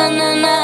na na na